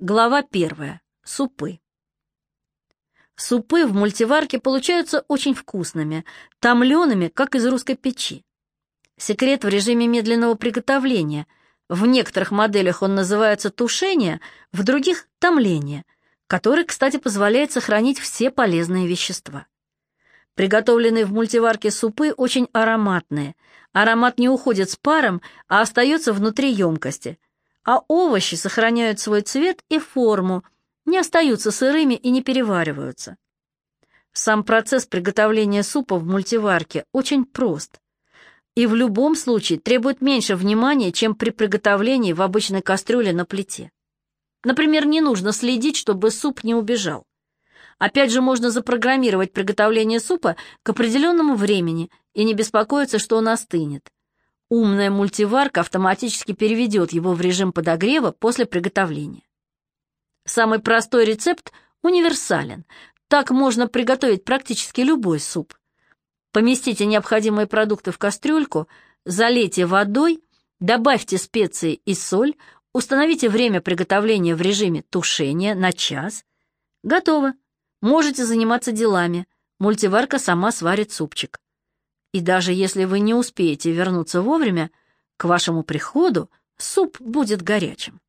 Глава первая. Супы. Супы в мультиварке получаются очень вкусными, томлеными, как из русской печи. Секрет в режиме медленного приготовления. В некоторых моделях он называется тушение, в других — томление, который, кстати, позволяет сохранить все полезные вещества. Приготовленные в мультиварке супы очень ароматные. Аромат не уходит с паром, а остается внутри емкости. А овощи сохраняют свой цвет и форму, не остаются сырыми и не перевариваются. Сам процесс приготовления супа в мультиварке очень прост. И в любом случае требует меньше внимания, чем при приготовлении в обычной кастрюле на плите. Например, не нужно следить, чтобы суп не убежал. Опять же, можно запрограммировать приготовление супа к определенному времени и не беспокоиться, что он остынет. Умная мультиварка автоматически переведет его в режим подогрева после приготовления. Самый простой рецепт универсален. Так можно приготовить практически любой суп. Поместите необходимые продукты в кастрюльку, залейте водой, добавьте специи и соль, установите время приготовления в режиме тушения на час. Готово. Можете заниматься делами. Мультиварка сама сварит супчик. И даже если вы не успеете вернуться вовремя, к вашему приходу суп будет горячим.